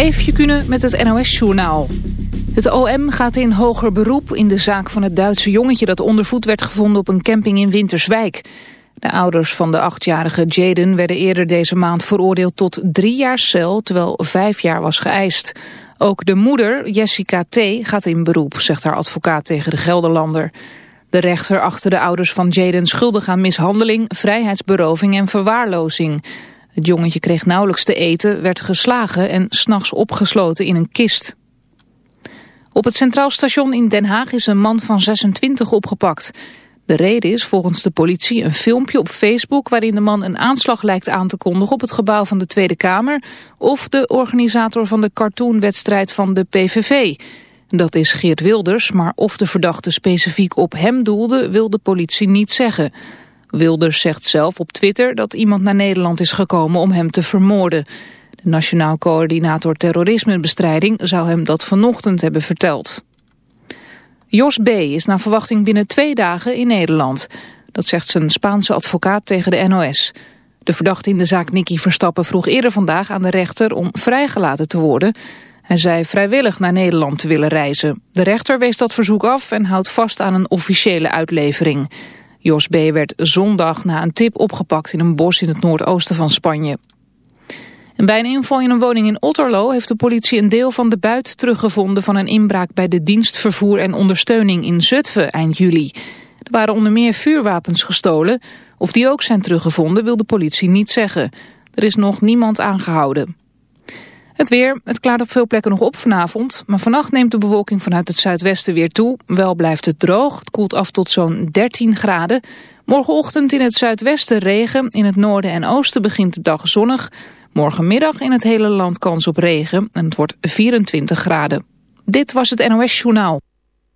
Eefje kunnen met het NOS-journaal. Het OM gaat in hoger beroep in de zaak van het Duitse jongetje... dat ondervoed werd gevonden op een camping in Winterswijk. De ouders van de achtjarige Jaden werden eerder deze maand veroordeeld tot drie jaar cel... terwijl vijf jaar was geëist. Ook de moeder, Jessica T., gaat in beroep, zegt haar advocaat tegen de Gelderlander. De rechter achter de ouders van Jaden schuldig aan mishandeling, vrijheidsberoving en verwaarlozing... Het jongetje kreeg nauwelijks te eten, werd geslagen en s'nachts opgesloten in een kist. Op het Centraal Station in Den Haag is een man van 26 opgepakt. De reden is volgens de politie een filmpje op Facebook... waarin de man een aanslag lijkt aan te kondigen op het gebouw van de Tweede Kamer... of de organisator van de cartoonwedstrijd van de PVV. Dat is Geert Wilders, maar of de verdachte specifiek op hem doelde... wil de politie niet zeggen... Wilders zegt zelf op Twitter dat iemand naar Nederland is gekomen om hem te vermoorden. De Nationaal Coördinator Terrorismebestrijding zou hem dat vanochtend hebben verteld. Jos B. is naar verwachting binnen twee dagen in Nederland. Dat zegt zijn Spaanse advocaat tegen de NOS. De verdachte in de zaak Nicky Verstappen vroeg eerder vandaag aan de rechter om vrijgelaten te worden. Hij zei vrijwillig naar Nederland te willen reizen. De rechter wees dat verzoek af en houdt vast aan een officiële uitlevering. Jos B. werd zondag na een tip opgepakt in een bos in het noordoosten van Spanje. En bij een inval in een woning in Otterlo heeft de politie een deel van de buit teruggevonden van een inbraak bij de dienst vervoer en ondersteuning in Zutphen eind juli. Er waren onder meer vuurwapens gestolen. Of die ook zijn teruggevonden wil de politie niet zeggen. Er is nog niemand aangehouden. Het weer, het klaart op veel plekken nog op vanavond, maar vannacht neemt de bewolking vanuit het zuidwesten weer toe. Wel blijft het droog, het koelt af tot zo'n 13 graden. Morgenochtend in het zuidwesten regen, in het noorden en oosten begint de dag zonnig. Morgenmiddag in het hele land kans op regen en het wordt 24 graden. Dit was het NOS Journaal.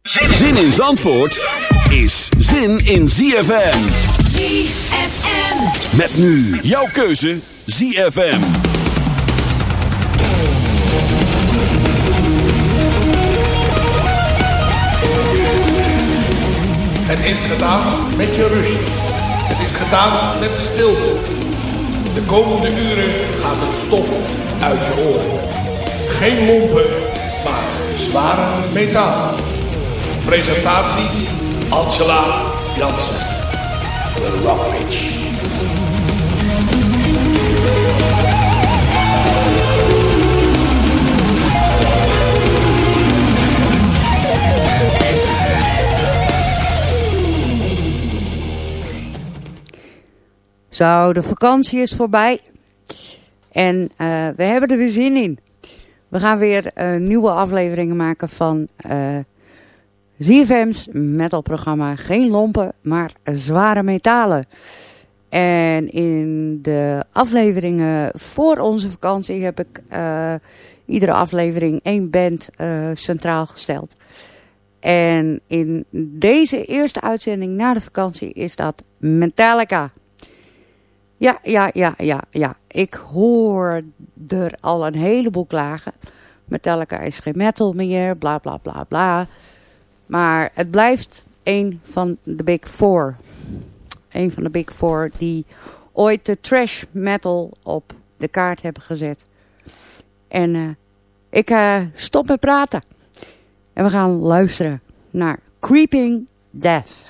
Zin in Zandvoort is zin in ZFM. ZFM. Met nu jouw keuze ZFM. Het is gedaan met je rust. Het is gedaan met stilte. De komende uren gaat het stof uit je oren. Geen lompen, maar zware metaal. Presentatie Angela Jansen. The Rock Zo, de vakantie is voorbij. En uh, we hebben er weer zin in. We gaan weer uh, nieuwe afleveringen maken van uh, ZFM's metalprogramma. Geen lompen, maar zware metalen. En in de afleveringen voor onze vakantie heb ik iedere aflevering één band centraal gesteld. En in deze eerste uitzending na de vakantie is dat Metallica. Ja, ja, ja, ja, ja. Ik hoor er al een heleboel klagen. Metallica is geen metal meer, bla bla bla bla. Maar het blijft een van de Big Four. Een van de Big Four die ooit de trash metal op de kaart hebben gezet. En uh, ik uh, stop met praten. En we gaan luisteren naar Creeping Death.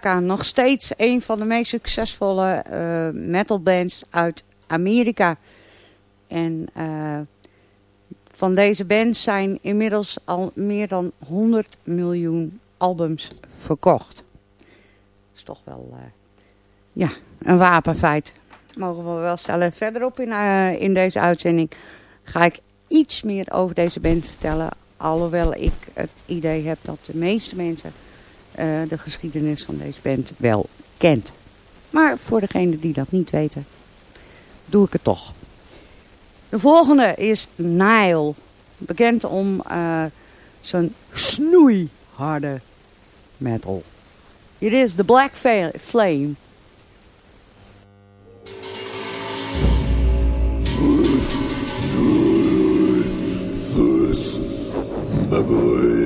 Nog steeds een van de meest succesvolle uh, metalbands uit Amerika. En uh, van deze band zijn inmiddels al meer dan 100 miljoen albums verkocht. Dat is toch wel uh, ja, een wapenfeit. Mogen we wel stellen. Verderop in, in deze uitzending ga ik iets meer over deze band vertellen. Alhoewel ik het idee heb dat de meeste mensen de geschiedenis van deze band wel kent. Maar voor degenen die dat niet weten, doe ik het toch. De volgende is Nile. Bekend om uh, zijn snoeiharde metal. Hier is The Black Flame. En de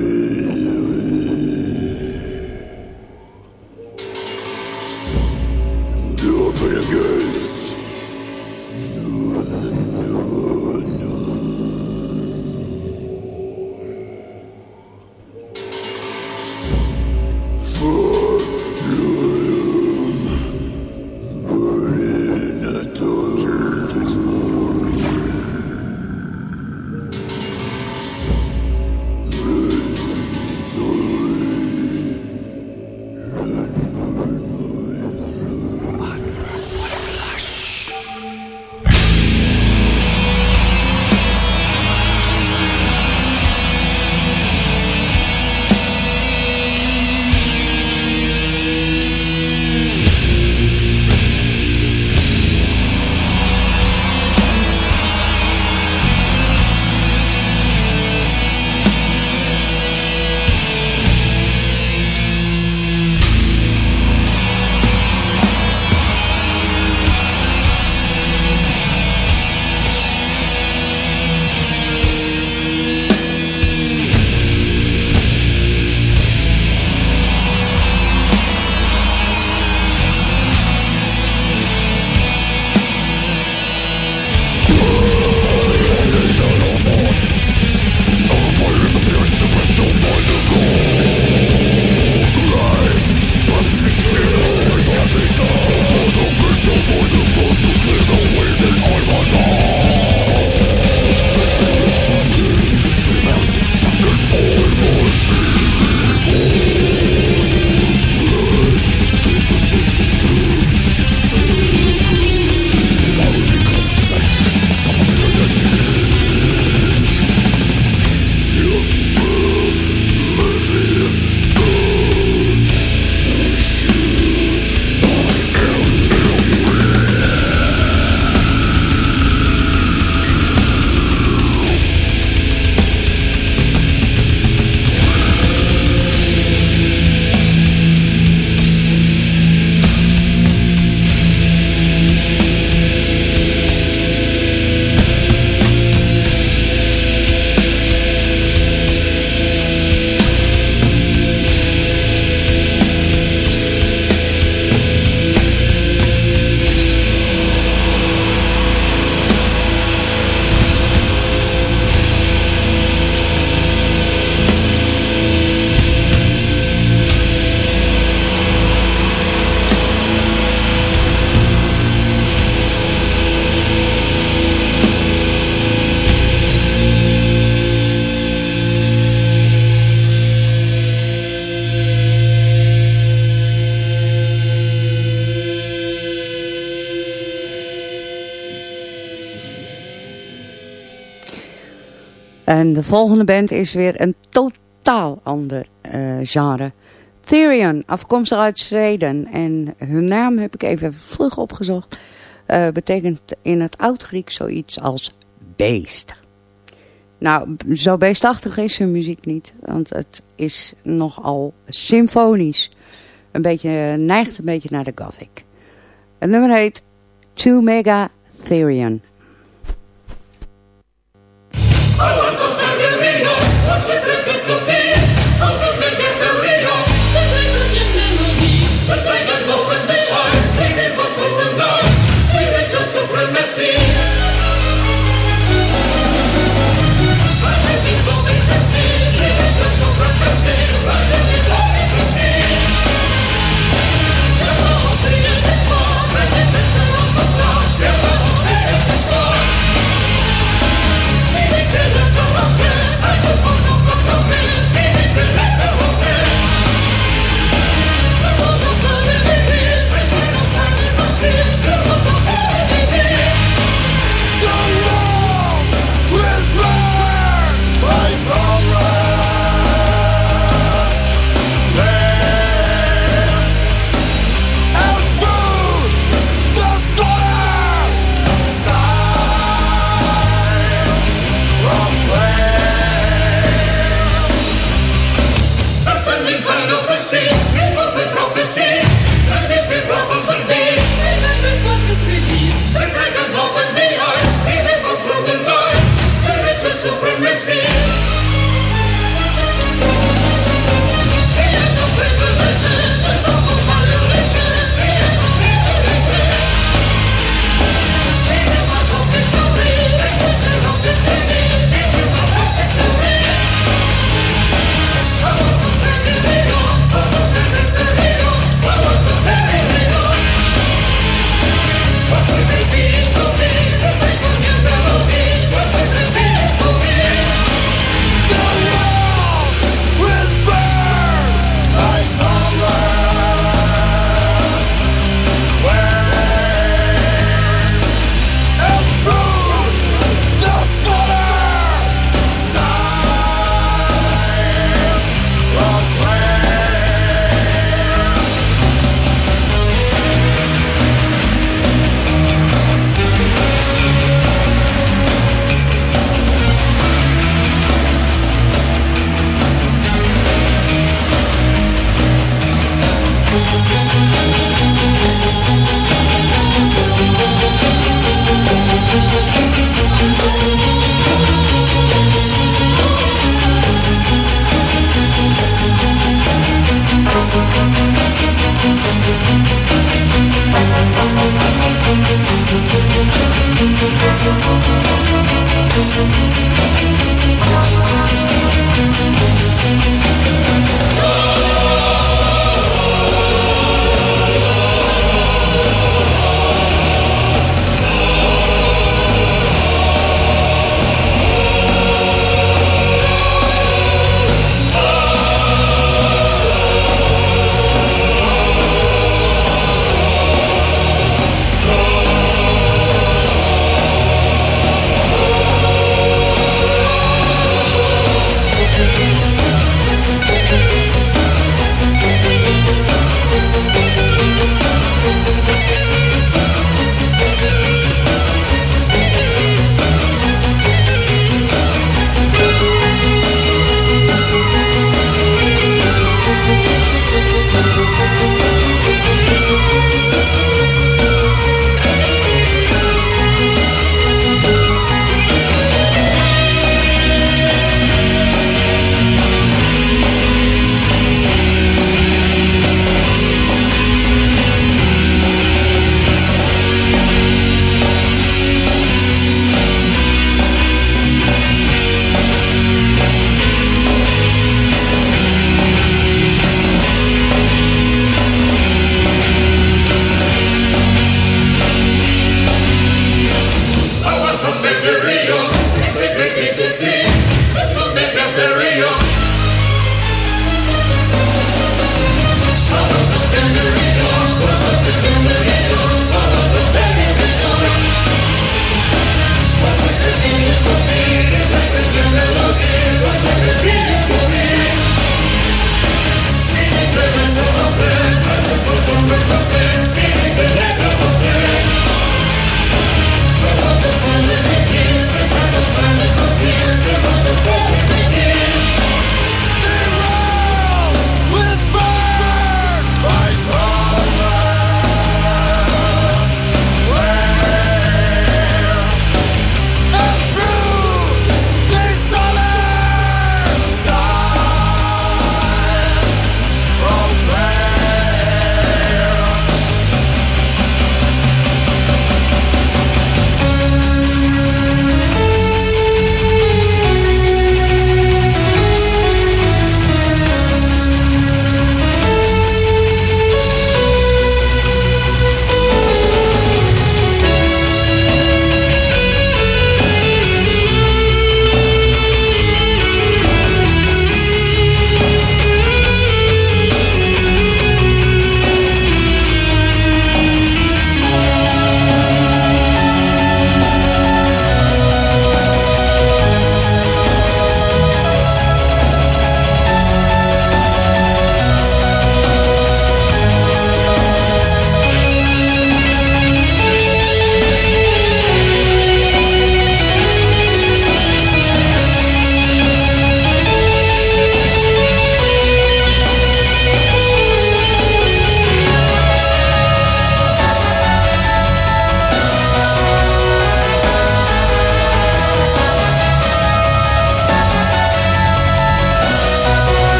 volgende band is weer een totaal ander uh, genre. Therion, afkomstig uit Zweden. En hun naam heb ik even vlug opgezocht. Uh, betekent in het Oud-Grieks zoiets als beest. Nou, zo beestachtig is hun muziek niet. Want het is nogal symfonisch. Een beetje, neigt een beetje naar de gothic. Het nummer heet Two Mega Therion. Sempre penso che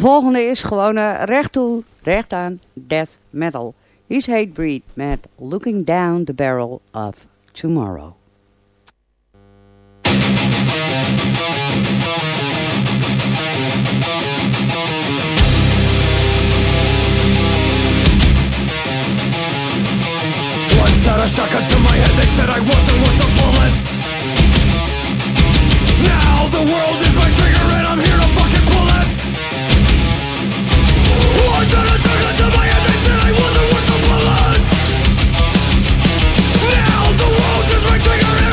volgende is gewoon uh, recht toe, recht aan death metal. He's Hatebreed met Looking Down the Barrel of Tomorrow. Once had a shotgun to my head, they said I wasn't worth the bullets. Now the world is my trigger and I'm here to fucking Now the world is my trigger and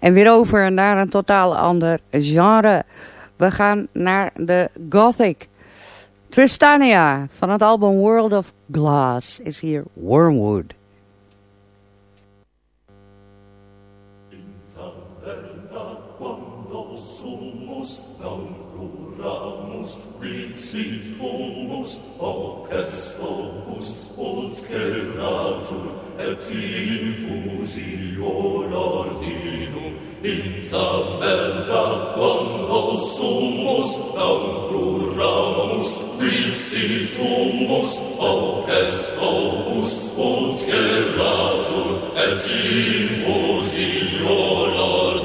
en weer over naar een totaal ander genre. We gaan naar de gothic. Tristania van het album World of Glass is hier Wormwood. Humus, orchestros und geratur, et infusio ordinum, Isabella, quando sumus, tantur ramus, vicis tumus, hoc est opus, ut geratur, et in vos iolor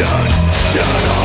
Turn, turn.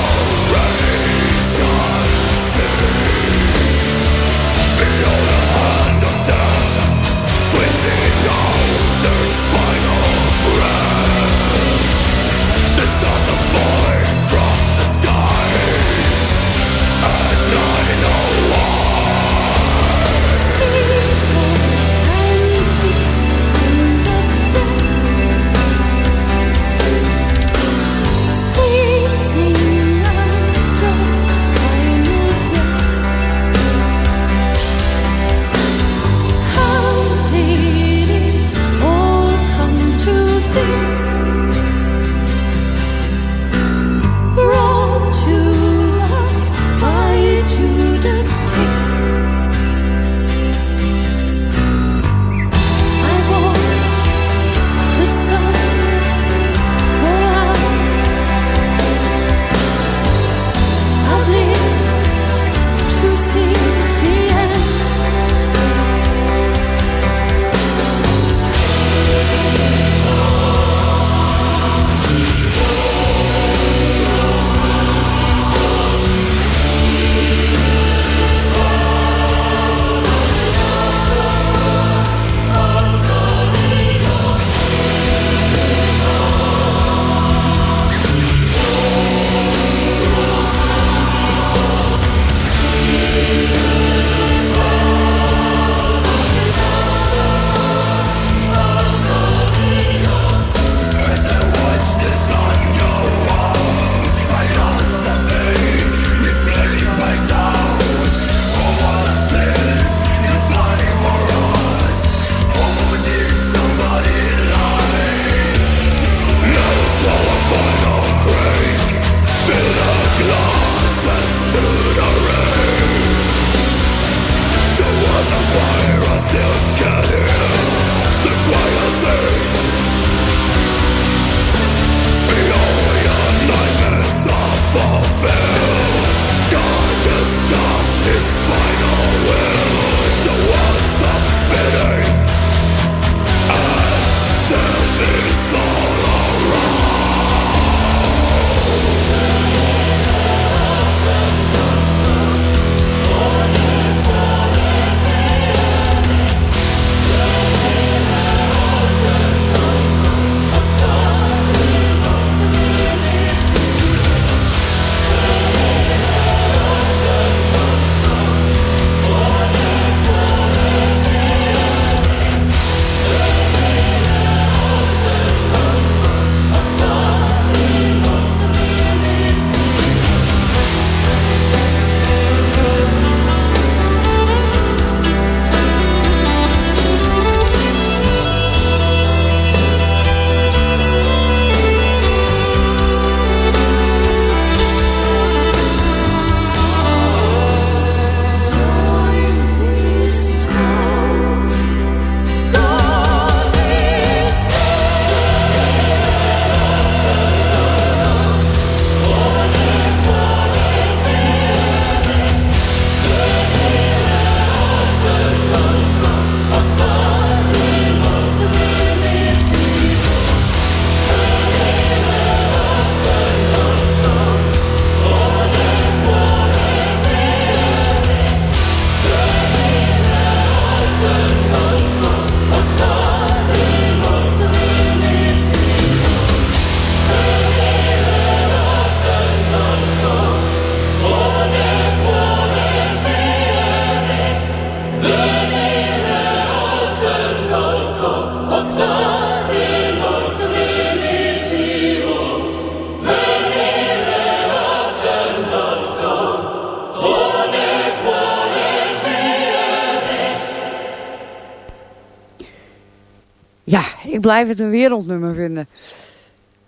Blijf het een wereldnummer vinden.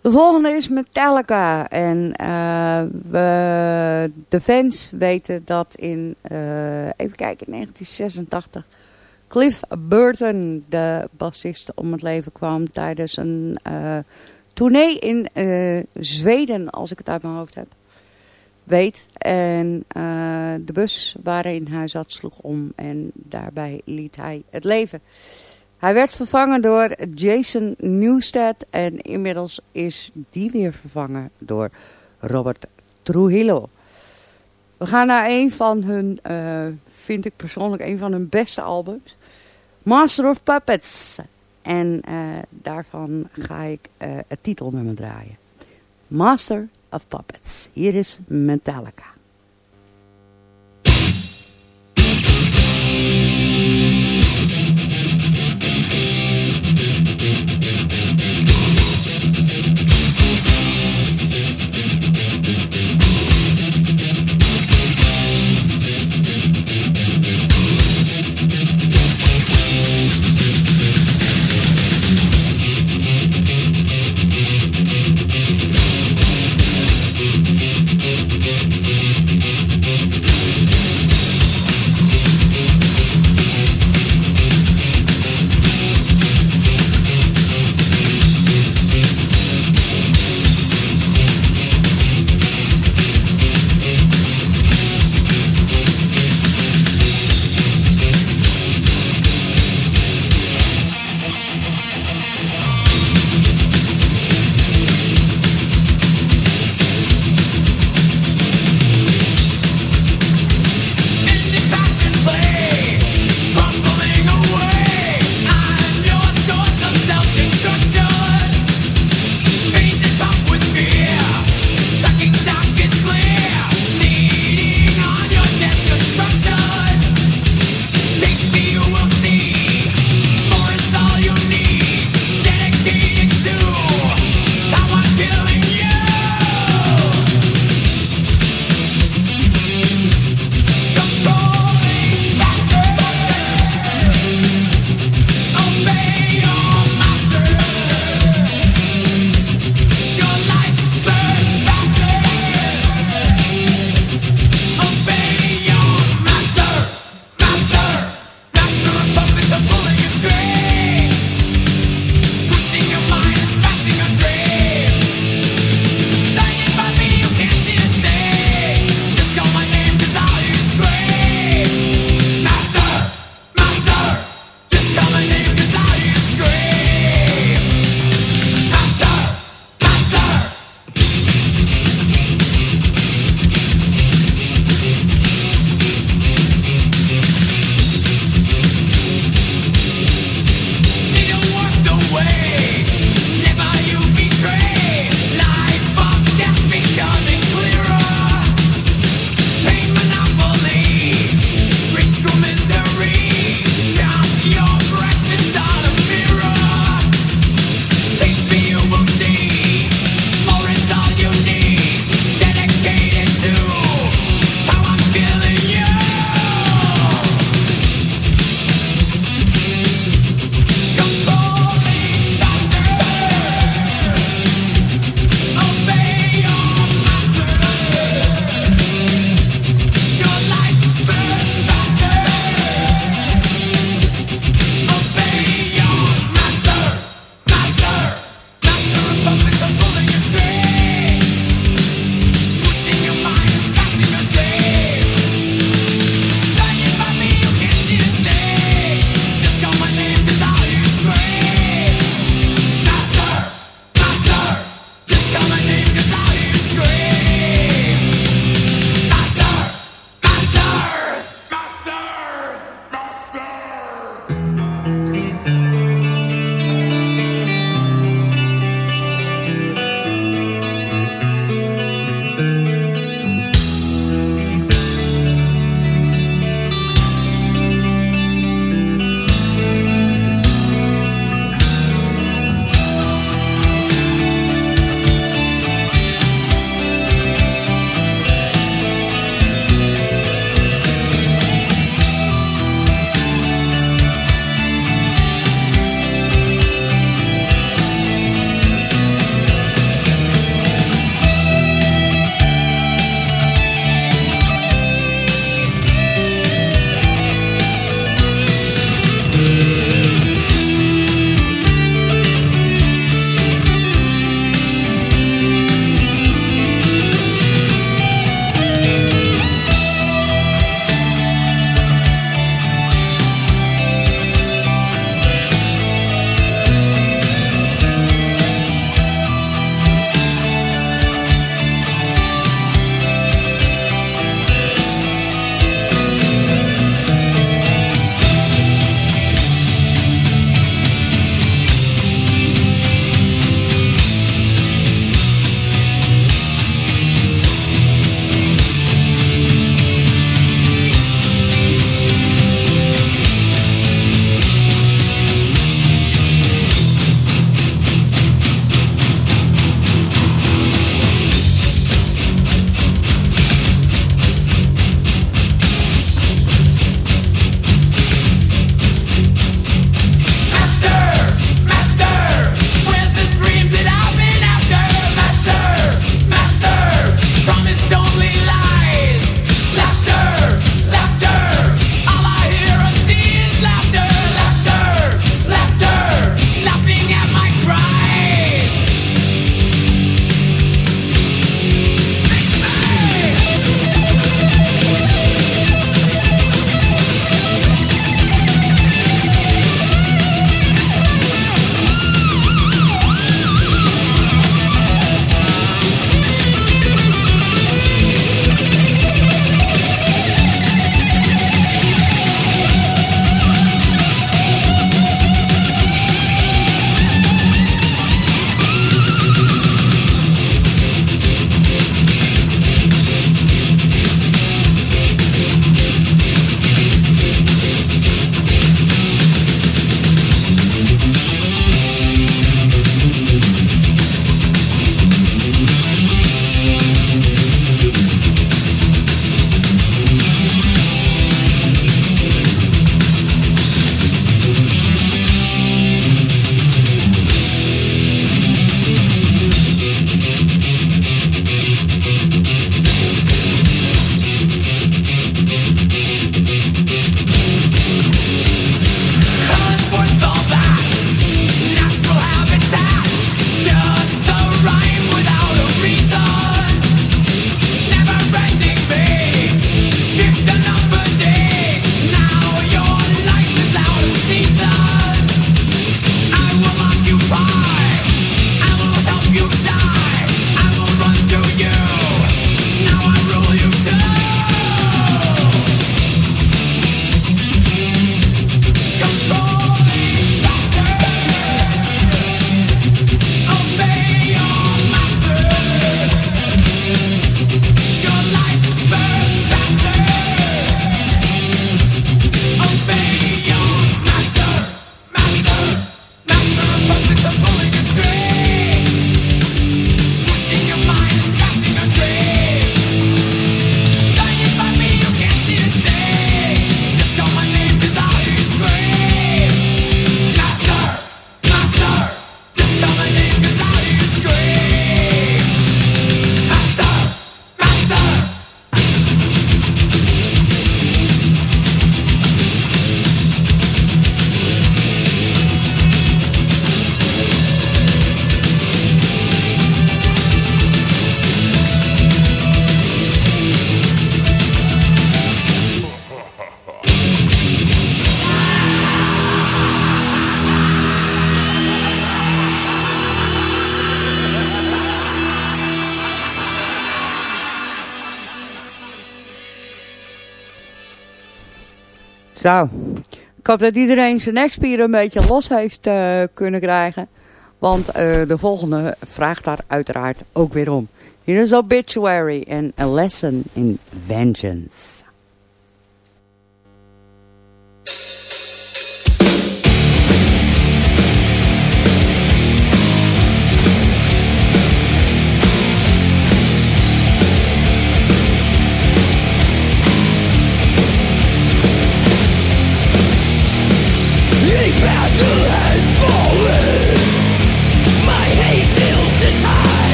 De volgende is Metallica. En uh, we, de fans weten dat in, uh, even kijken, 1986... Cliff Burton, de bassist, om het leven kwam tijdens een uh, tournee in Zweden, als ik het uit mijn hoofd heb weet. En de bus waarin hij zat sloeg om en daarbij liet hij het leven. Hij werd vervangen door Jason Newsted en inmiddels is die weer vervangen door Robert Trujillo. We gaan naar een van hun, uh, vind ik persoonlijk, een van hun beste albums. Master of Puppets. En uh, daarvan ga ik het titelnummer draaien. Master of Puppets. Hier is Metallica. Zo, ik hoop dat iedereen zijn nekspieren een beetje los heeft eh, kunnen krijgen. Want eh, de volgende vraagt daar uiteraard ook weer om. Hier is Obituary en A Lesson in Vengeance.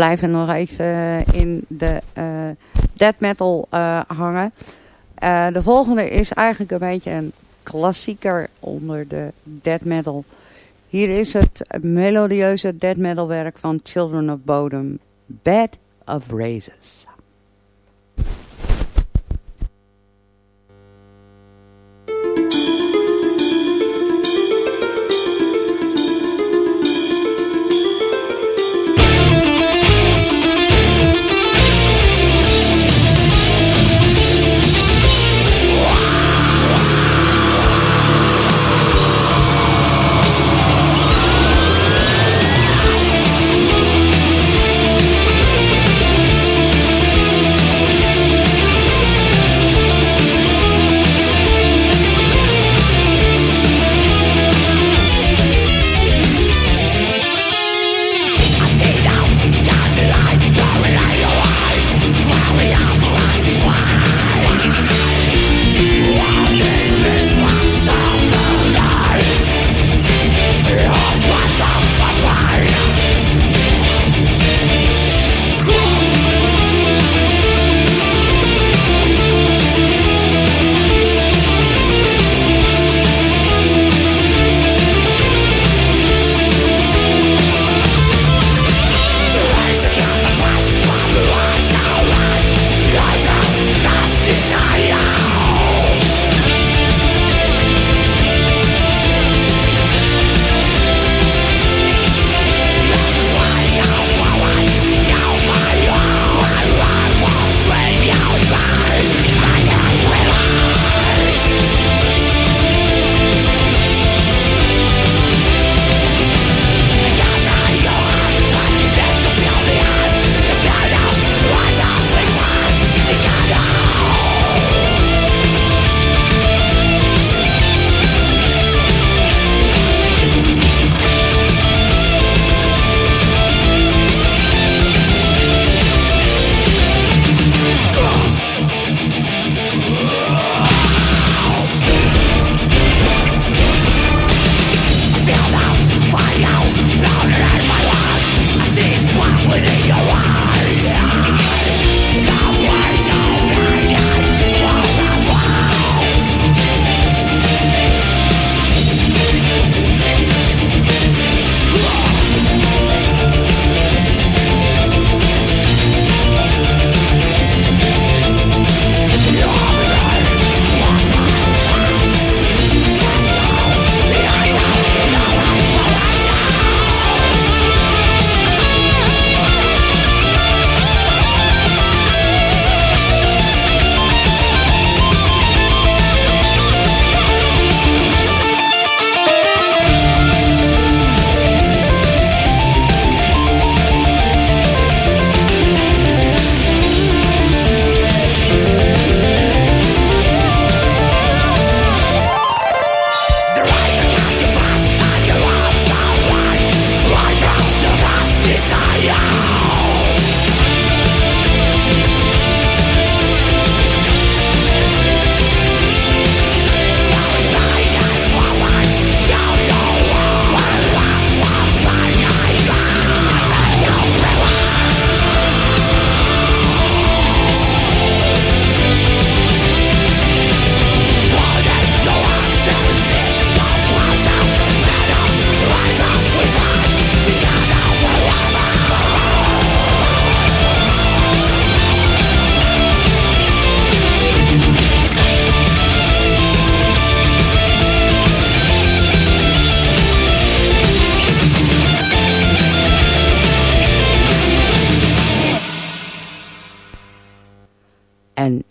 Blijven nog even in de uh, death metal uh, hangen. De volgende is eigenlijk een beetje een klassieker onder de death metal. Hier is het melodieuze death metal werk van Children of Bodom, Bed of Raises.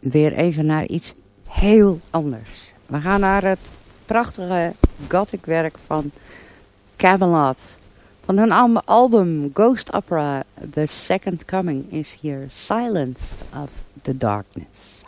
weer even naar iets heel anders. We gaan naar het prachtige gothic werk van Camelot. Van hun album Ghost Opera The Second Coming is hier Silence of the Darkness.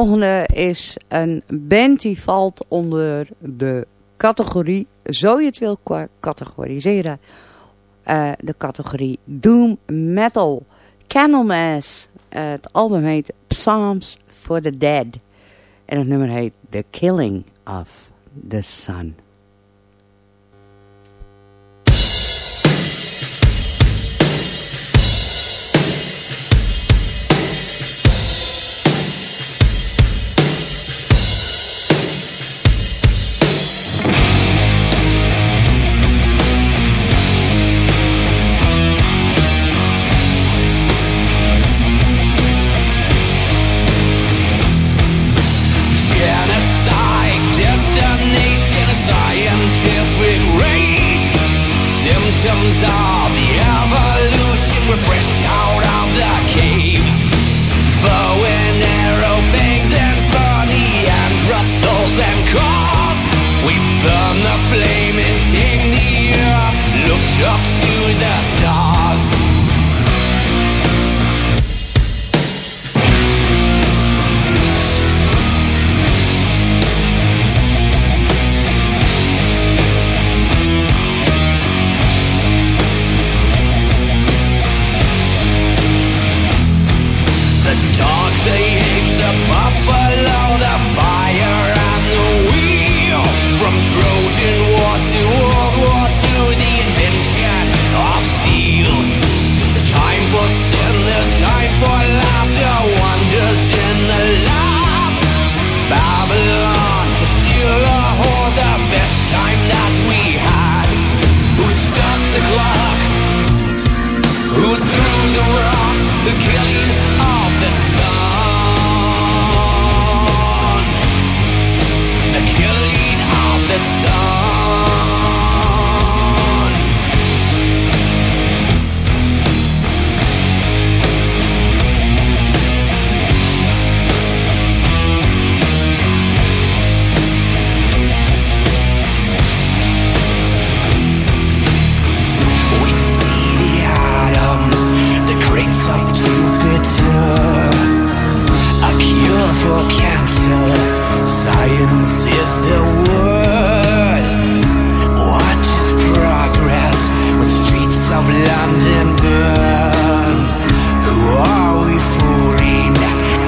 volgende is een band die valt onder de categorie, zo je het wil categoriseren, eh, de categorie Doom Metal. Candlemass. Uh, het album heet Psalms for the Dead. En het nummer heet The Killing of the Sun. things are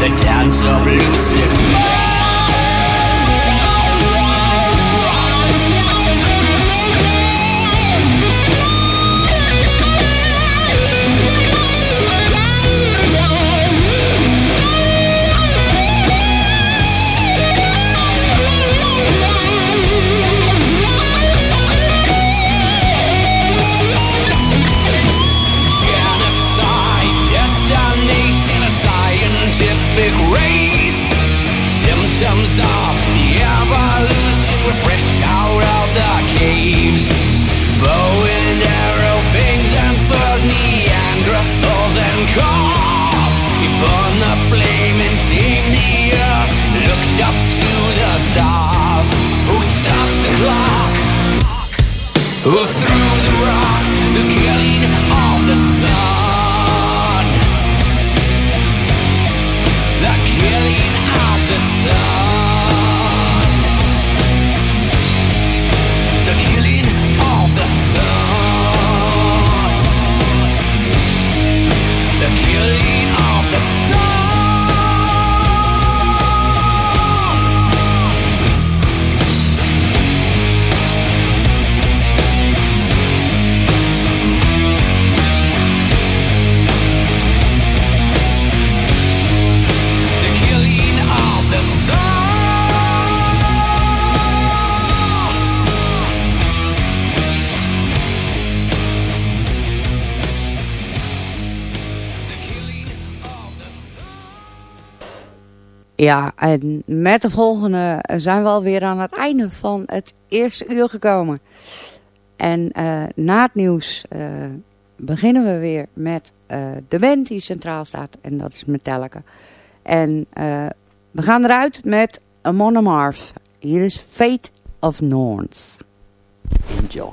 the dance of Lucifer. Ja, en met de volgende eh, zijn we alweer aan het einde van het eerste uur gekomen. En eh, na het nieuws eh, beginnen we weer met de band die centraal staat. En dat is Metallica. En we gaan eruit met Amon Marv. Hier is Fate of North. Enjoy.